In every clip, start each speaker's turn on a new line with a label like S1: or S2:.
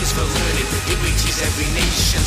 S1: Is for learning, it reaches every nation.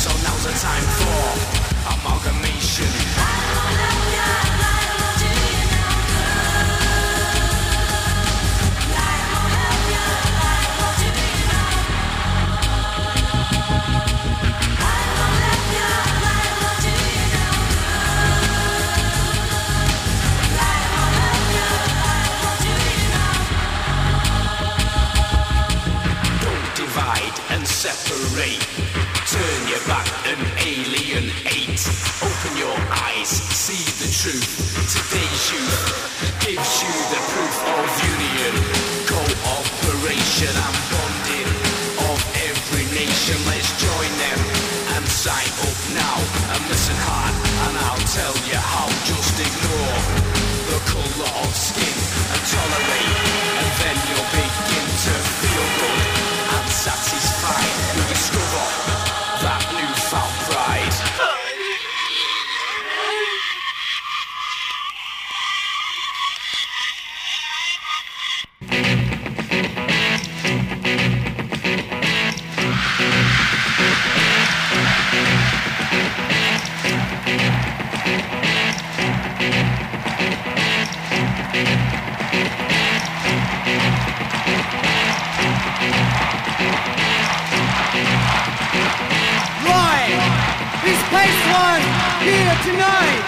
S2: Tonight,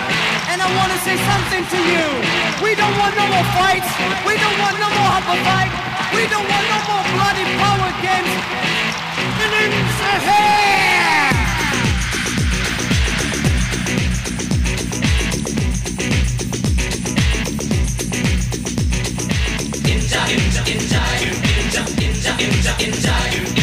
S2: and I want to say something to you. We don't want no more fights. We don't want no more upper fight. We don't want no more bloody power games. Feelings ahead.
S3: down,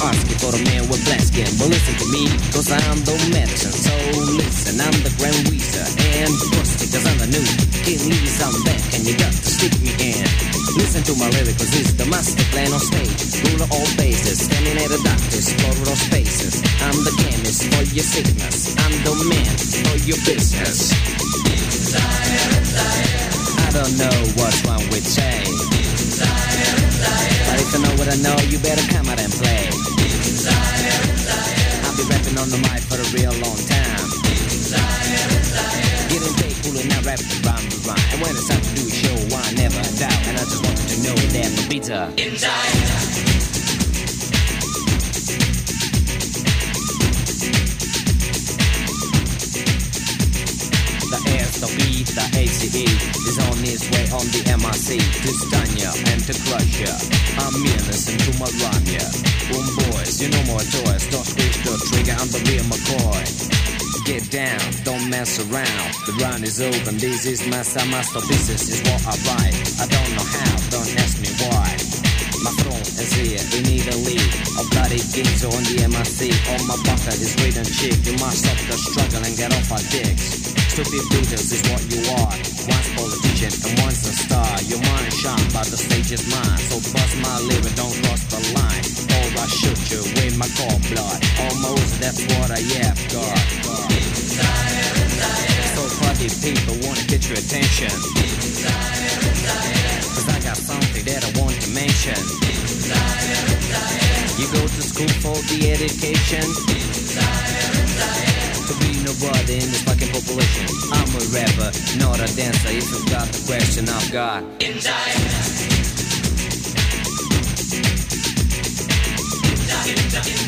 S3: asking for a man with black skin. But listen to me, cause I'm the medicine. So listen, I'm the Grand Wizard. And busted, cause I'm the new King Lee's I'm back, and you got to stick me in. Listen to my lyrics, cause is the master plan on stage. Ruler all bases, standing at a doctor, explorer of spaces. I'm the chemist for your sickness. I'm the man for your business. Desire, desire. I don't know what's wrong with change. But if you know what I know, you better come out on the mic for a real long time. Getting paid, pulling out rap rhyme to rhyme. And when it's time to do a show, I never doubt. And I just want you to know that the beats are The the B, the ACE is on his way on the MRC to stun ya and to crush ya. I'm innocent to my ya. Boom boys, you know more toys. Don't squeeze the trigger, I'm the real McCoy. Get down, don't mess around. The run is over, this is my style, master business is what I write. I don't know how, don't ask me why. My throne is here in Italy. A lead. I'm bloody games on the MRC. On my bucket is written chick. You must stop the struggle and get off our dicks. Stupid beaters is what you are. One's politician and one's a star. Your mind shine, but the stage is mine. So bust my lyric, don't cross the line. Or I shoot you with my cold blood. Almost that's what I have got. So party people wanna get your attention. Cause I got something that I want to mention. You go to school for the education. To be nobody in this fucking population. I'm a rapper, not a dancer. If you've got the question, I've got. I'm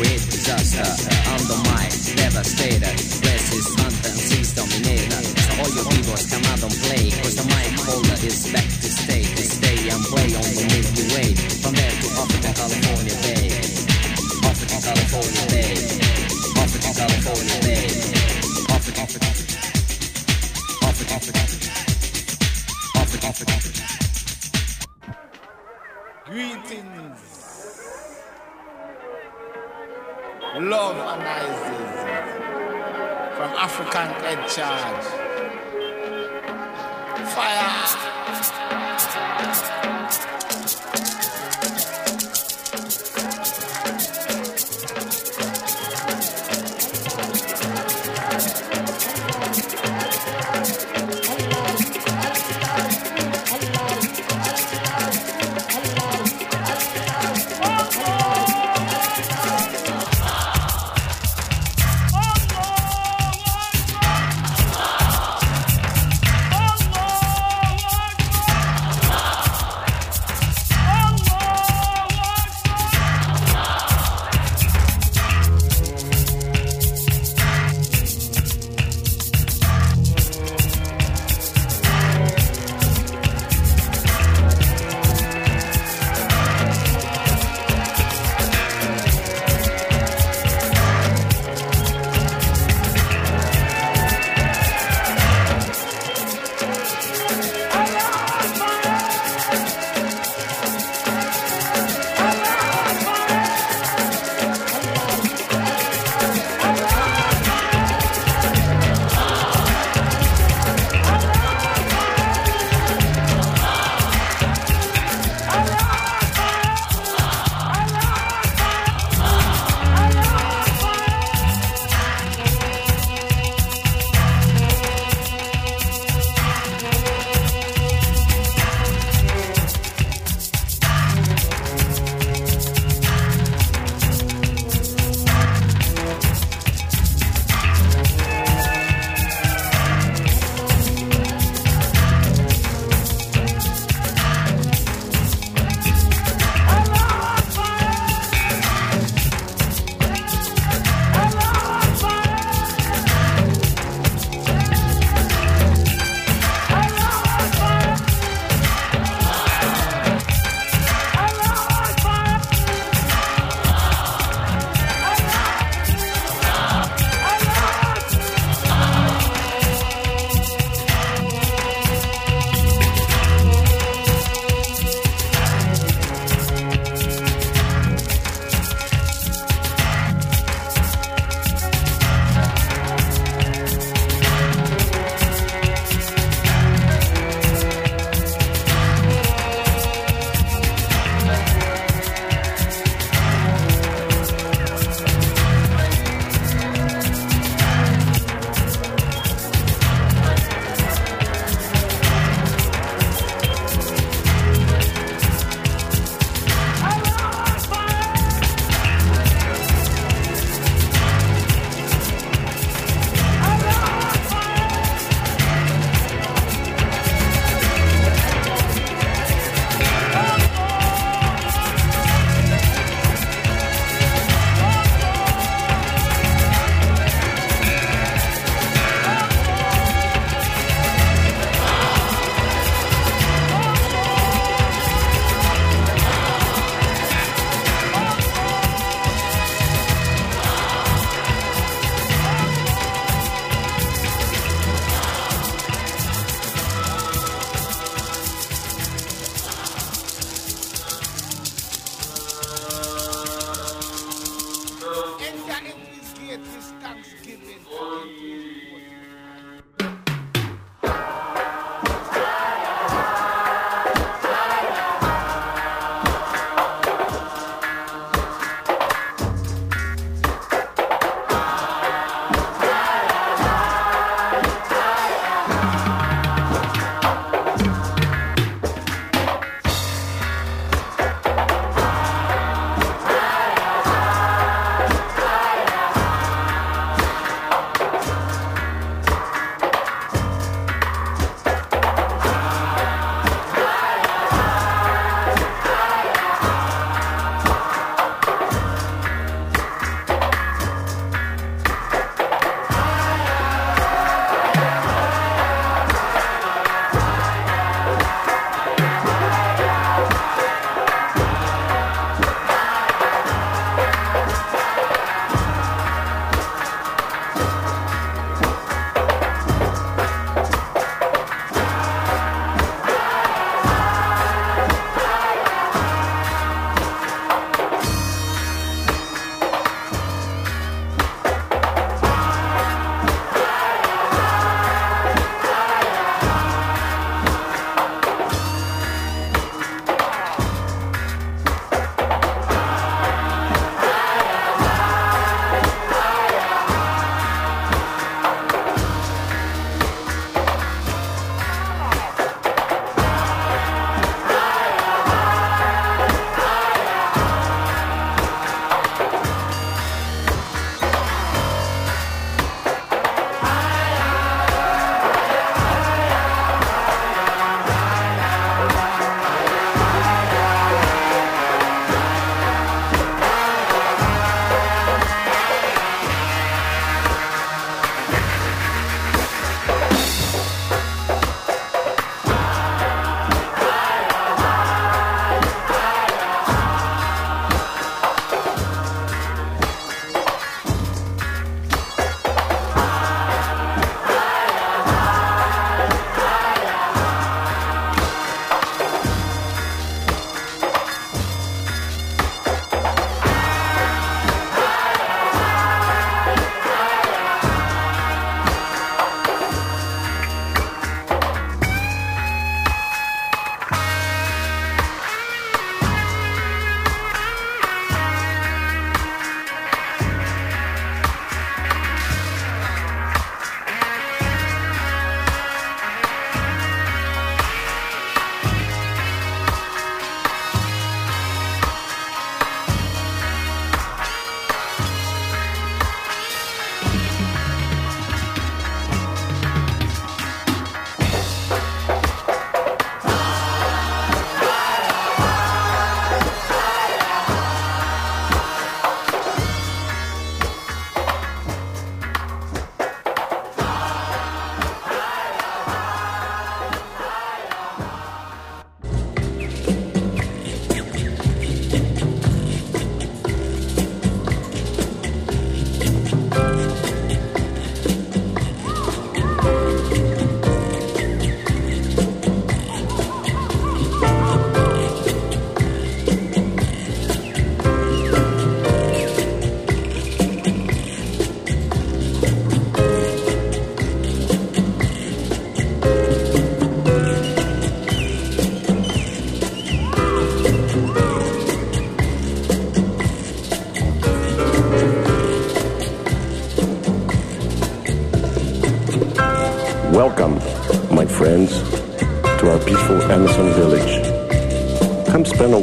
S3: me, disaster. I'm the mic, devastator, resist, hunter, and seize dominator. So all your keyboards come out and play, cause the mic holder is back to stay, to stay and play on the Milky Way. From there to African California Bay, African California African
S4: Head Charge. Fire.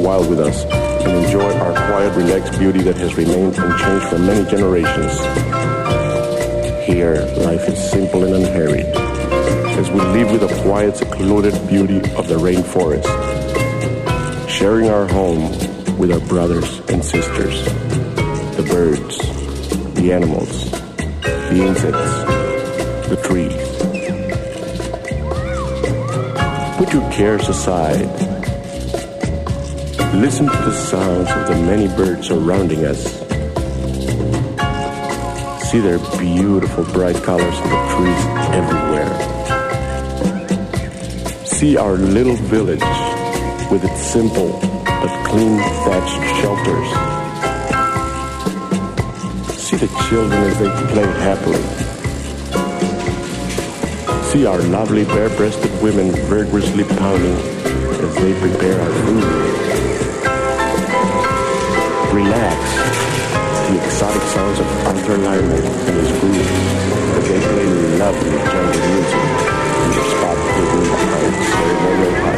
S5: While with us and enjoy our quiet, relaxed beauty that has remained unchanged for many generations. Here, life is simple and unhurried, as we live with the quiet, secluded beauty of the rainforest, sharing our home with our brothers and sisters, the birds, the animals, the insects, the trees. Put your cares aside. Listen to the sounds of the many birds surrounding us. See their beautiful bright colors in the trees everywhere. See our little village with its simple but clean thatched shelters. See the children as they play happily. See our lovely bare-breasted women vigorously pounding as they prepare our food. Relax. The exotic sounds of Arthur Lyman and his group, the they play lovely jungle music in the spot hidden behind ceremonial